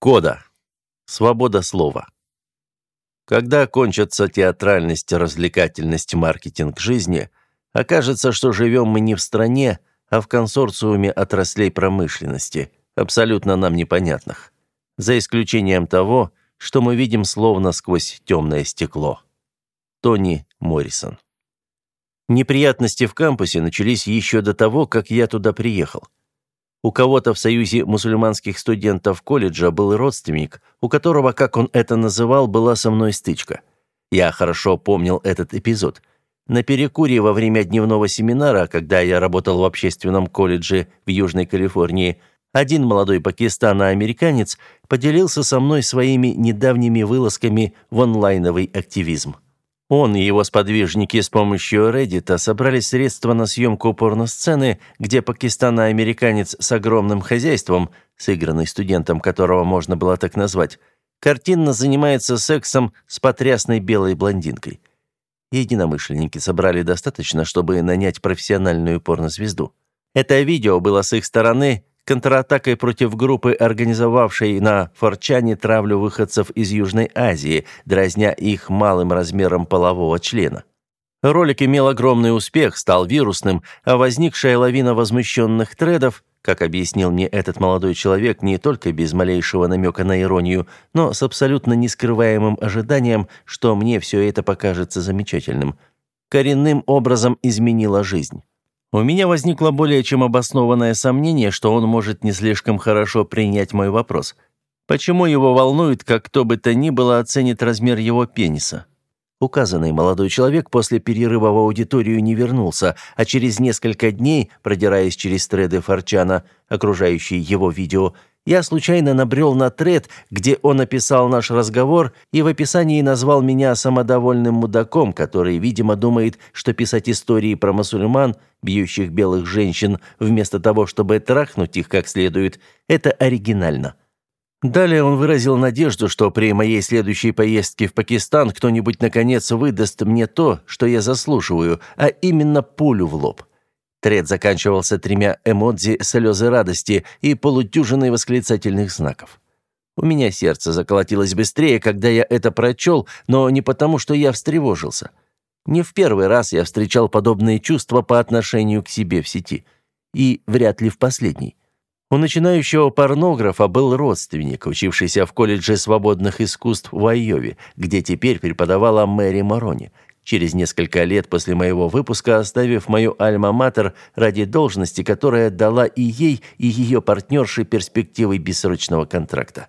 Кода. Свобода слова. Когда кончатся театральность, развлекательность, маркетинг жизни, окажется, что живем мы не в стране, а в консорциуме отраслей промышленности, абсолютно нам непонятных. За исключением того, что мы видим словно сквозь темное стекло. Тони Моррисон. Неприятности в кампусе начались еще до того, как я туда приехал. У кого-то в Союзе мусульманских студентов колледжа был родственник, у которого, как он это называл, была со мной стычка. Я хорошо помнил этот эпизод. На перекуре во время дневного семинара, когда я работал в общественном колледже в Южной Калифорнии, один молодой пакистано-американец поделился со мной своими недавними вылазками в онлайновый активизм. Он и его сподвижники с помощью Reddit собрали средства на съемку порносцены, где пакистано-американец с огромным хозяйством, сыгранный студентом которого можно было так назвать, картинно занимается сексом с потрясной белой блондинкой. Единомышленники собрали достаточно, чтобы нанять профессиональную порнозвезду. Это видео было с их стороны контратакой против группы, организовавшей на Форчане травлю выходцев из Южной Азии, дразня их малым размером полового члена. Ролик имел огромный успех, стал вирусным, а возникшая лавина возмущенных тредов, как объяснил мне этот молодой человек, не только без малейшего намека на иронию, но с абсолютно нескрываемым ожиданием, что мне все это покажется замечательным, коренным образом изменила жизнь. У меня возникло более чем обоснованное сомнение, что он может не слишком хорошо принять мой вопрос. Почему его волнует, как кто бы то ни было оценит размер его пениса? Указанный молодой человек после перерыва в аудиторию не вернулся, а через несколько дней, продираясь через треды Форчана, окружающие его видео, я случайно набрел на тред, где он описал наш разговор и в описании назвал меня самодовольным мудаком, который, видимо, думает, что писать истории про мусульман, бьющих белых женщин, вместо того, чтобы трахнуть их как следует, это оригинально. Далее он выразил надежду, что при моей следующей поездке в Пакистан кто-нибудь наконец выдаст мне то, что я заслуживаю, а именно пулю в лоб. Тред заканчивался тремя эмодзи слезы радости и полудюжиной восклицательных знаков. У меня сердце заколотилось быстрее, когда я это прочел, но не потому, что я встревожился. Не в первый раз я встречал подобные чувства по отношению к себе в сети. И вряд ли в последний. У начинающего порнографа был родственник, учившийся в колледже свободных искусств в Айове, где теперь преподавала Мэри Марони, через несколько лет после моего выпуска, оставив мою альма-матер ради должности, которая дала и ей, и ее партнерше перспективы бессрочного контракта.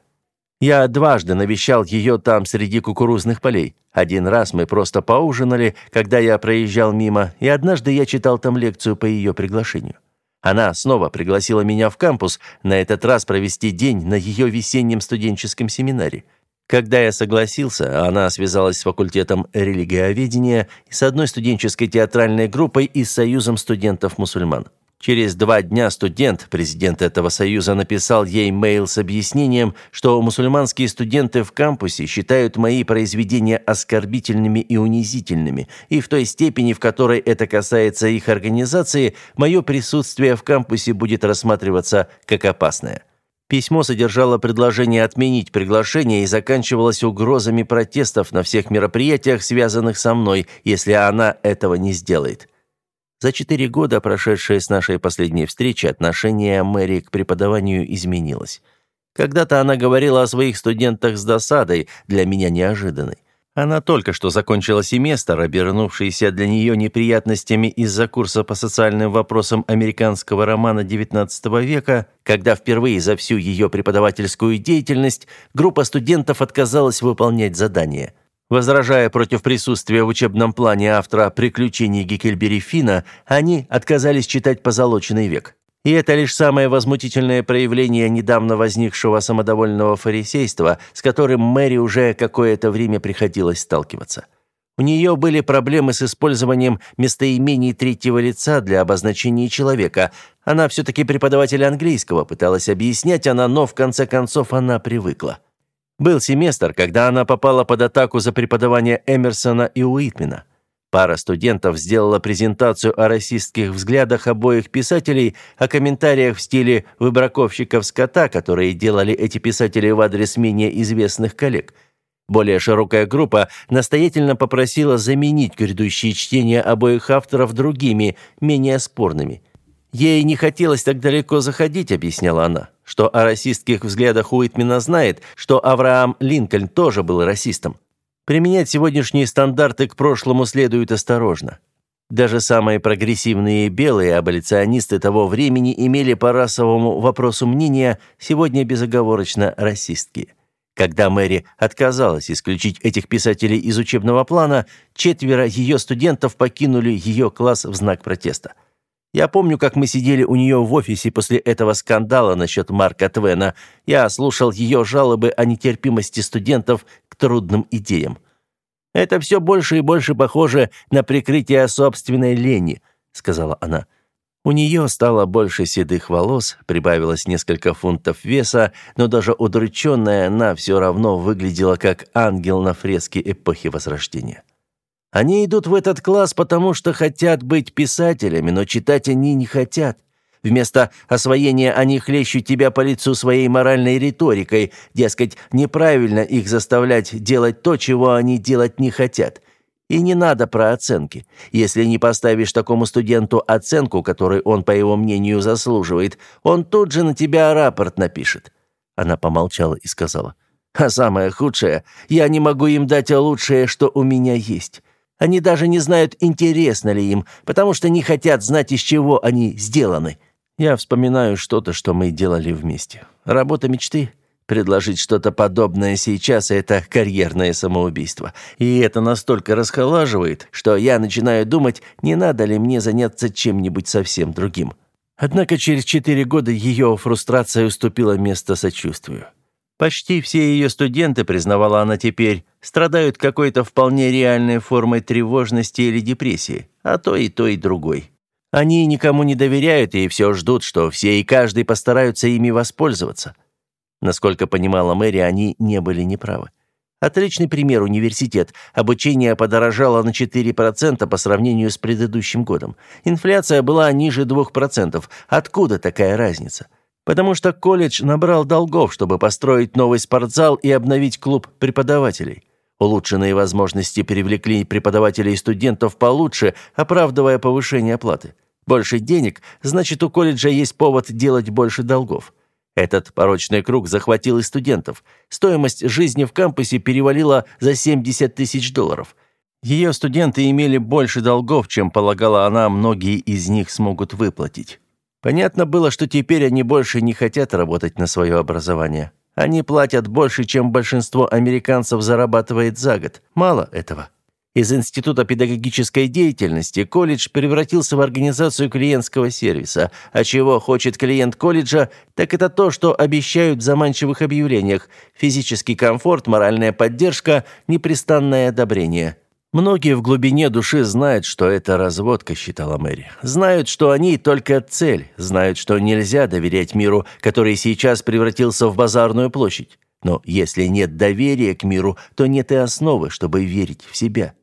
Я дважды навещал ее там среди кукурузных полей. Один раз мы просто поужинали, когда я проезжал мимо, и однажды я читал там лекцию по ее приглашению. Она снова пригласила меня в кампус, на этот раз провести день на ее весеннем студенческом семинаре – когда я согласился, она связалась с факультетом религиоведения и с одной студенческой театральной группой и с Союзом студентов-мусульман. Через два дня студент, президент этого союза, написал ей мейл с объяснением, что мусульманские студенты в кампусе считают мои произведения оскорбительными и унизительными, и в той степени, в которой это касается их организации, мое присутствие в кампусе будет рассматриваться как опасное. Письмо содержало предложение отменить приглашение и заканчивалось угрозами протестов на всех мероприятиях, связанных со мной, если она этого не сделает. За четыре года, прошедшие с нашей последней встречи, отношение Мэри к преподаванию изменилось. Когда-то она говорила о своих студентах с досадой, для меня неожиданной. Она только что закончила семестр, обернувшийся для нее неприятностями из-за курса по социальным вопросам американского романа XIX века, когда впервые за всю ее преподавательскую деятельность группа студентов отказалась выполнять задания. Возражая против присутствия в учебном плане автора «Приключений Геккельбери Фина», они отказались читать «Позолоченный век». И это лишь самое возмутительное проявление недавно возникшего самодовольного фарисейства, с которым Мэри уже какое-то время приходилось сталкиваться. У нее были проблемы с использованием местоимений третьего лица для обозначения человека. Она все-таки преподаватель английского, пыталась объяснять она, но в конце концов она привыкла. Был семестр, когда она попала под атаку за преподавание Эмерсона и Уитмена. Пара студентов сделала презентацию о расистских взглядах обоих писателей, о комментариях в стиле выбраковщиков скота, которые делали эти писатели в адрес менее известных коллег. Более широкая группа настоятельно попросила заменить грядущие чтения обоих авторов другими, менее спорными. Ей не хотелось так далеко заходить, объясняла она, что о расистских взглядах Уитмена знает, что Авраам Линкольн тоже был расистом. Применять сегодняшние стандарты к прошлому следует осторожно. Даже самые прогрессивные белые аболиционисты того времени имели по расовому вопросу мнения сегодня безоговорочно расистские. Когда Мэри отказалась исключить этих писателей из учебного плана, четверо ее студентов покинули ее класс в знак протеста. Я помню, как мы сидели у нее в офисе после этого скандала насчет Марка Твена. Я слушал ее жалобы о нетерпимости студентов трудным идеям. «Это все больше и больше похоже на прикрытие собственной лени», — сказала она. У нее стало больше седых волос, прибавилось несколько фунтов веса, но даже удрученная она все равно выглядела как ангел на фреске эпохи Возрождения. Они идут в этот класс, потому что хотят быть писателями, но читать они не хотят. Вместо освоения они хлещут тебя по лицу своей моральной риторикой, дескать, неправильно их заставлять делать то, чего они делать не хотят. И не надо про оценки. Если не поставишь такому студенту оценку, которую он, по его мнению, заслуживает, он тут же на тебя рапорт напишет». Она помолчала и сказала, «А самое худшее, я не могу им дать лучшее, что у меня есть». Они даже не знают, интересно ли им, потому что не хотят знать, из чего они сделаны. Я вспоминаю что-то, что мы делали вместе. Работа мечты. Предложить что-то подобное сейчас – это карьерное самоубийство. И это настолько расхолаживает, что я начинаю думать, не надо ли мне заняться чем-нибудь совсем другим. Однако через четыре года ее фрустрация уступила место сочувствию. Почти все ее студенты, признавала она теперь, страдают какой-то вполне реальной формой тревожности или депрессии, а то и то, и другой. Они никому не доверяют и все ждут, что все и каждый постараются ими воспользоваться. Насколько понимала Мэри, они не были неправы. Отличный пример университет. Обучение подорожало на 4% по сравнению с предыдущим годом. Инфляция была ниже 2%. Откуда такая разница? потому что колледж набрал долгов, чтобы построить новый спортзал и обновить клуб преподавателей. Улучшенные возможности привлекли преподавателей и студентов получше, оправдывая повышение оплаты. Больше денег, значит, у колледжа есть повод делать больше долгов. Этот порочный круг захватил и студентов. Стоимость жизни в кампусе перевалила за 70 тысяч долларов. Ее студенты имели больше долгов, чем полагала она, многие из них смогут выплатить. Понятно было, что теперь они больше не хотят работать на свое образование. Они платят больше, чем большинство американцев зарабатывает за год. Мало этого. Из Института педагогической деятельности колледж превратился в организацию клиентского сервиса. А чего хочет клиент колледжа, так это то, что обещают в заманчивых объявлениях. Физический комфорт, моральная поддержка, непрестанное одобрение. Многие в глубине души знают, что это разводка, считала Мэри. Знают, что они только цель, знают, что нельзя доверять миру, который сейчас превратился в базарную площадь. Но если нет доверия к миру, то нет и основы, чтобы верить в себя.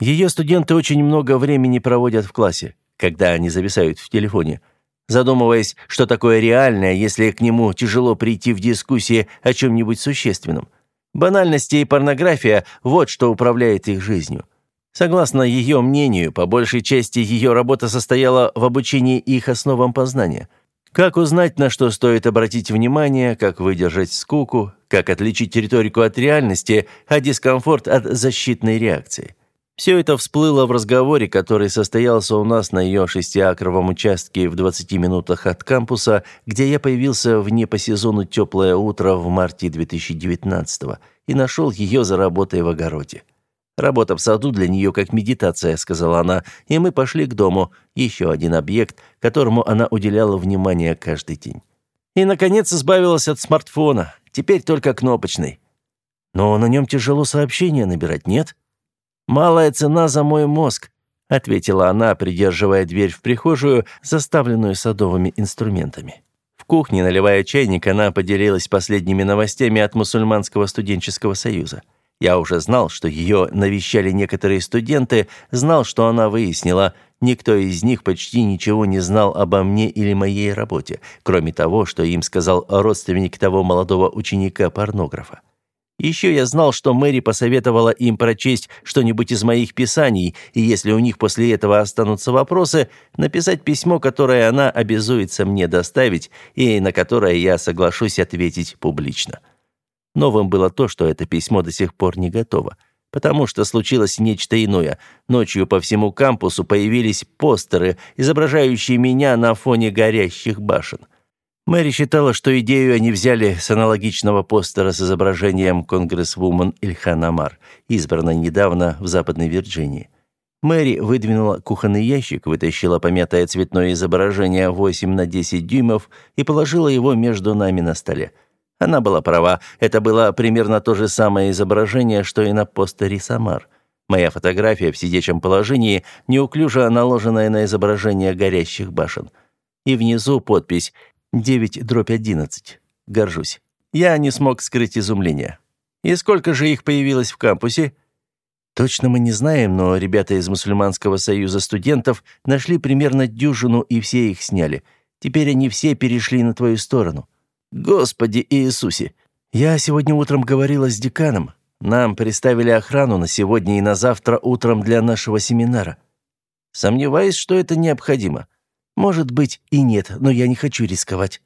Ее студенты очень много времени проводят в классе, когда они зависают в телефоне, задумываясь, что такое реальное, если к нему тяжело прийти в дискуссии о чем-нибудь существенном. Банальности и порнография – вот что управляет их жизнью. Согласно ее мнению, по большей части ее работа состояла в обучении их основам познания. Как узнать, на что стоит обратить внимание, как выдержать скуку, как отличить риторику от реальности, а дискомфорт от защитной реакции. Все это всплыло в разговоре, который состоялся у нас на ее шестиакровом участке в 20 минутах от кампуса, где я появился в не по сезону теплое утро в марте 2019 и нашел ее за работой в огороде. «Работа в саду для нее как медитация», — сказала она, и мы пошли к дому, еще один объект, которому она уделяла внимание каждый день. И, наконец, избавилась от смартфона, теперь только кнопочный. Но на нем тяжело сообщения набирать, нет? «Малая цена за мой мозг», — ответила она, придерживая дверь в прихожую, заставленную садовыми инструментами. В кухне, наливая чайник, она поделилась последними новостями от мусульманского студенческого союза. Я уже знал, что ее навещали некоторые студенты, знал, что она выяснила. Никто из них почти ничего не знал обо мне или моей работе, кроме того, что им сказал родственник того молодого ученика-порнографа. Еще я знал, что Мэри посоветовала им прочесть что-нибудь из моих писаний, и если у них после этого останутся вопросы, написать письмо, которое она обязуется мне доставить, и на которое я соглашусь ответить публично. Новым было то, что это письмо до сих пор не готово, потому что случилось нечто иное. Ночью по всему кампусу появились постеры, изображающие меня на фоне горящих башен. Мэри считала, что идею они взяли с аналогичного постера с изображением конгрессвумен Ильхан Амар, избранной недавно в Западной Вирджинии. Мэри выдвинула кухонный ящик, вытащила помятое цветное изображение 8 на 10 дюймов и положила его между нами на столе. Она была права, это было примерно то же самое изображение, что и на постере Самар. Моя фотография в сидячем положении, неуклюже наложенная на изображение горящих башен. И внизу подпись 9 дробь 11. Горжусь. Я не смог скрыть изумление. И сколько же их появилось в кампусе? Точно мы не знаем, но ребята из Мусульманского союза студентов нашли примерно дюжину и все их сняли. Теперь они все перешли на твою сторону. Господи Иисусе! Я сегодня утром говорила с деканом. Нам приставили охрану на сегодня и на завтра утром для нашего семинара. Сомневаюсь, что это необходимо. Может быть и нет, но я не хочу рисковать.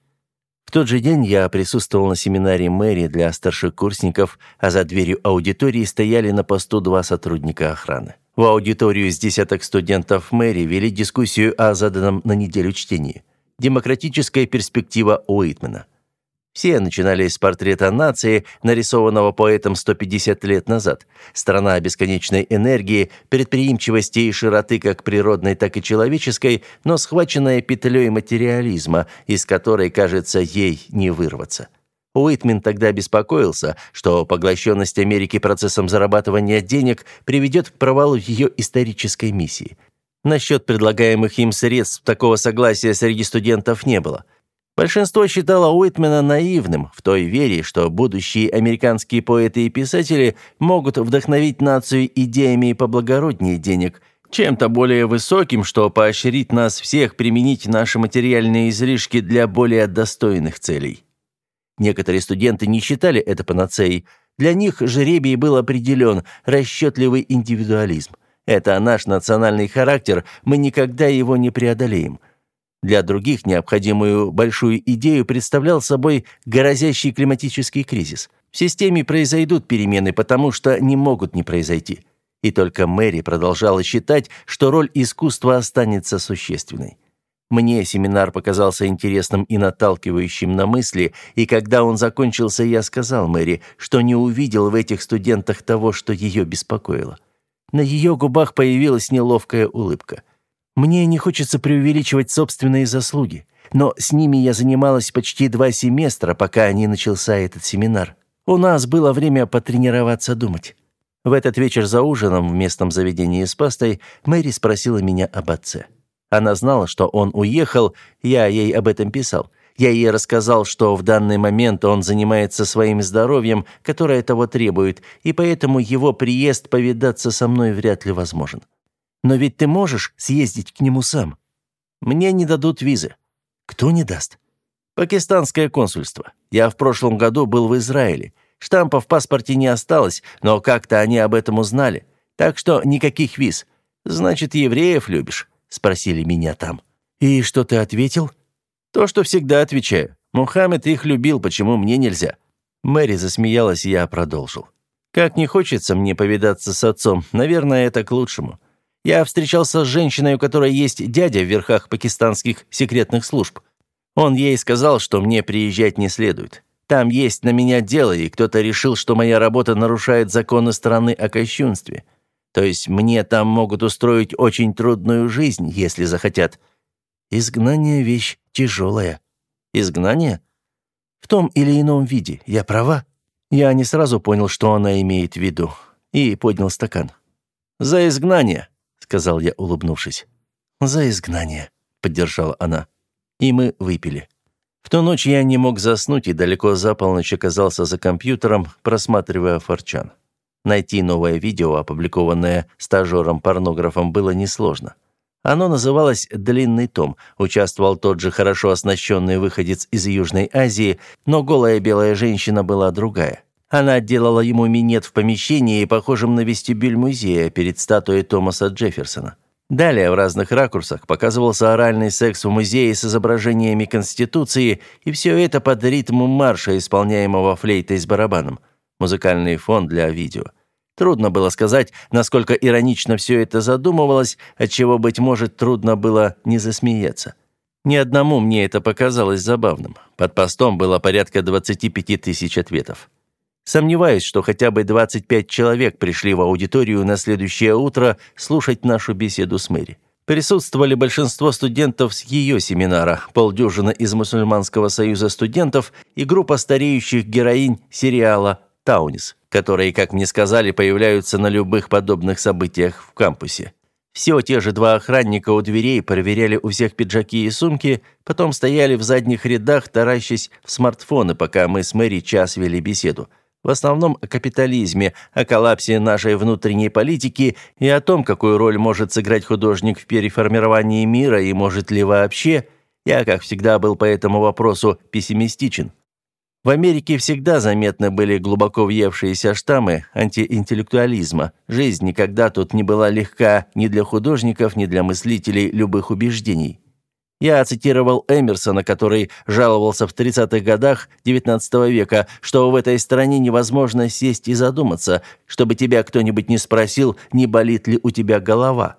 В тот же день я присутствовал на семинаре мэрии для старших курсников, а за дверью аудитории стояли на посту два сотрудника охраны. В аудиторию из десяток студентов мэрии вели дискуссию о заданном на неделю чтении. «Демократическая перспектива Уитмена». Все начинали с портрета нации, нарисованного поэтом 150 лет назад. Страна бесконечной энергии, предприимчивости и широты как природной, так и человеческой, но схваченная петлей материализма, из которой, кажется, ей не вырваться. Уитмен тогда беспокоился, что поглощенность Америки процессом зарабатывания денег приведет к провалу ее исторической миссии. Насчет предлагаемых им средств такого согласия среди студентов не было. Большинство считало Уитмена наивным в той вере, что будущие американские поэты и писатели могут вдохновить нацию идеями поблагороднее денег, чем-то более высоким, что поощрит нас всех применить наши материальные излишки для более достойных целей. Некоторые студенты не считали это панацеей. Для них жеребий был определен расчетливый индивидуализм. Это наш национальный характер, мы никогда его не преодолеем – для других необходимую большую идею представлял собой грозящий климатический кризис. В системе произойдут перемены, потому что не могут не произойти. И только Мэри продолжала считать, что роль искусства останется существенной. Мне семинар показался интересным и наталкивающим на мысли, и когда он закончился, я сказал Мэри, что не увидел в этих студентах того, что ее беспокоило. На ее губах появилась неловкая улыбка – мне не хочется преувеличивать собственные заслуги, но с ними я занималась почти два семестра, пока не начался этот семинар. У нас было время потренироваться думать. В этот вечер за ужином в местном заведении с пастой Мэри спросила меня об отце. Она знала, что он уехал, я ей об этом писал. Я ей рассказал, что в данный момент он занимается своим здоровьем, которое того требует, и поэтому его приезд повидаться со мной вряд ли возможен. Но ведь ты можешь съездить к нему сам. Мне не дадут визы. Кто не даст? Пакистанское консульство. Я в прошлом году был в Израиле. Штампа в паспорте не осталось, но как-то они об этом узнали. Так что никаких виз. Значит, евреев любишь? Спросили меня там. И что ты ответил? То, что всегда отвечаю. Мухаммед их любил, почему мне нельзя? Мэри засмеялась, и я продолжил. Как не хочется мне повидаться с отцом, наверное, это к лучшему. Я встречался с женщиной, у которой есть дядя в верхах пакистанских секретных служб. Он ей сказал, что мне приезжать не следует. Там есть на меня дело, и кто-то решил, что моя работа нарушает законы страны о кощунстве. То есть мне там могут устроить очень трудную жизнь, если захотят. Изгнание – вещь тяжелая. Изгнание? В том или ином виде. Я права? Я не сразу понял, что она имеет в виду, и поднял стакан. «За изгнание!» Сказал я, улыбнувшись. «За изгнание», — поддержала она. И мы выпили. В ту ночь я не мог заснуть и далеко за полночь оказался за компьютером, просматривая форчан. Найти новое видео, опубликованное стажером-порнографом, было несложно. Оно называлось «Длинный том». Участвовал тот же хорошо оснащенный выходец из Южной Азии, но голая белая женщина была другая. Она делала ему минет в помещении, похожем на вестибюль музея перед статуей Томаса Джефферсона. Далее в разных ракурсах показывался оральный секс в музее с изображениями Конституции, и все это под ритм марша, исполняемого флейтой с барабаном. Музыкальный фон для видео. Трудно было сказать, насколько иронично все это задумывалось, отчего, быть может, трудно было не засмеяться. Ни одному мне это показалось забавным. Под постом было порядка 25 тысяч ответов. Сомневаюсь, что хотя бы 25 человек пришли в аудиторию на следующее утро слушать нашу беседу с Мэри. Присутствовали большинство студентов с ее семинара, полдюжины из Мусульманского союза студентов и группа стареющих героинь сериала Таунис, которые, как мне сказали, появляются на любых подобных событиях в кампусе. Все те же два охранника у дверей проверяли у всех пиджаки и сумки, потом стояли в задних рядах, таращась в смартфоны, пока мы с Мэри час вели беседу. В основном о капитализме, о коллапсе нашей внутренней политики и о том, какую роль может сыграть художник в переформировании мира и может ли вообще. Я, как всегда, был по этому вопросу пессимистичен. В Америке всегда заметны были глубоко въевшиеся штаммы антиинтеллектуализма. Жизнь никогда тут не была легка ни для художников, ни для мыслителей любых убеждений. Я цитировал Эмерсона, который жаловался в 30-х годах XIX века, что в этой стране невозможно сесть и задуматься, чтобы тебя кто-нибудь не спросил, не болит ли у тебя голова.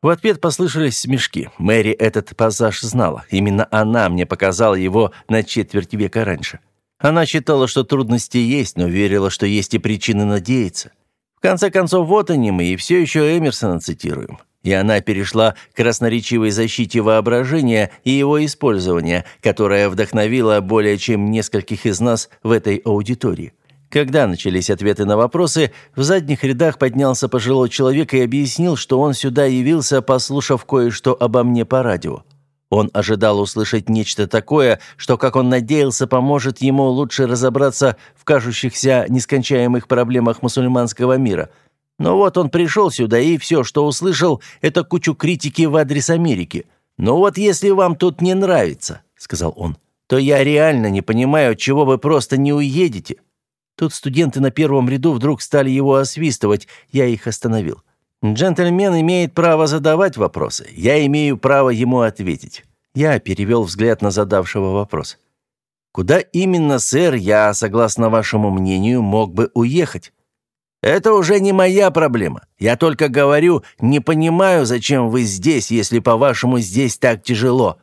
В ответ послышались смешки. Мэри этот пассаж знала. Именно она мне показала его на четверть века раньше. Она считала, что трудности есть, но верила, что есть и причины надеяться. В конце концов, вот они мы, и все еще Эмерсона цитируем. И она перешла к красноречивой защите воображения и его использования, которая вдохновила более чем нескольких из нас в этой аудитории. Когда начались ответы на вопросы, в задних рядах поднялся пожилой человек и объяснил, что он сюда явился, послушав кое-что обо мне по радио. Он ожидал услышать нечто такое, что, как он надеялся, поможет ему лучше разобраться в кажущихся нескончаемых проблемах мусульманского мира. Но вот он пришел сюда, и все, что услышал, это кучу критики в адрес Америки. «Ну вот если вам тут не нравится», — сказал он, — «то я реально не понимаю, чего вы просто не уедете». Тут студенты на первом ряду вдруг стали его освистывать, я их остановил. Джентльмен имеет право задавать вопросы. Я имею право ему ответить. Я перевел взгляд на задавшего вопрос. Куда именно, сэр, я, согласно вашему мнению, мог бы уехать? Это уже не моя проблема. Я только говорю, не понимаю, зачем вы здесь, если, по-вашему, здесь так тяжело.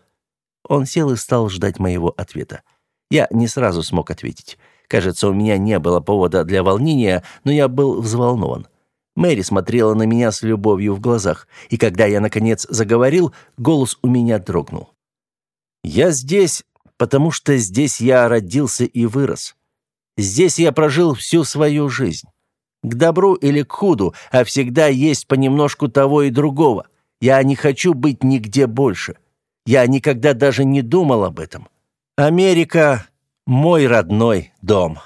Он сел и стал ждать моего ответа. Я не сразу смог ответить. Кажется, у меня не было повода для волнения, но я был взволнован. Мэри смотрела на меня с любовью в глазах, и когда я, наконец, заговорил, голос у меня дрогнул. «Я здесь, потому что здесь я родился и вырос. Здесь я прожил всю свою жизнь. К добру или к худу, а всегда есть понемножку того и другого. Я не хочу быть нигде больше. Я никогда даже не думал об этом. Америка — мой родной дом».